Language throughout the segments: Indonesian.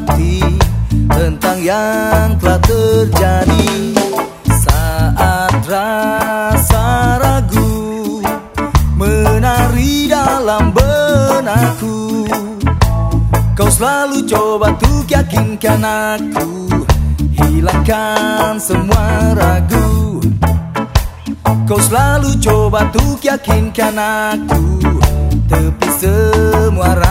hati Tentang yang telah terjadi. Saat rasa ragu Menari dalam benakku. Kau selalu coba untuk yakinkan aku Hilangkan semua ragu. Kau selalu coba untuk yakinkan aku Tepi semua ragu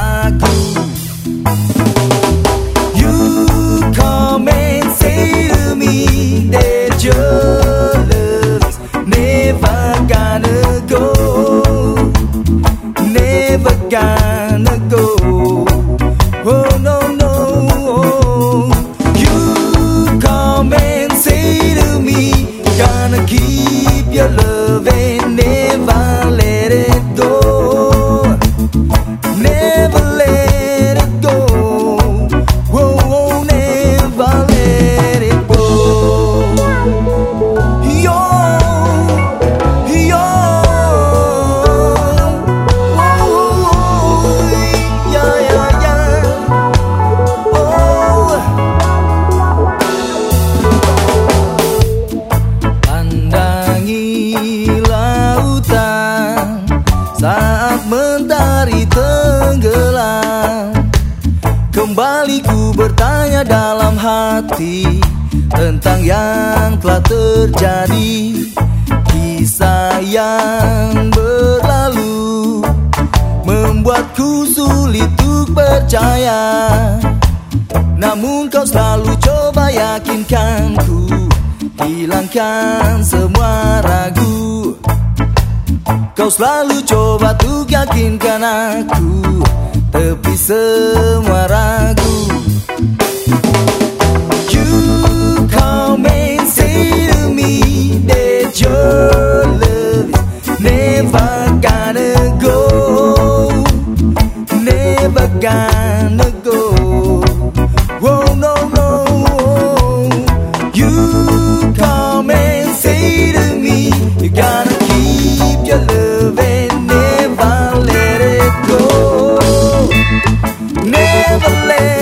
gonna go. Saat mentari tenggelam Kembali ku bertanya dalam hati Tentang yang telah terjadi. Kisah yang berlalu Membuatku sulit untuk percaya. Namun kau selalu coba yakinkanku Hilangkan semua ragu Kau selalu coba untuk yakinkan aku Tepi semua ragu overlay.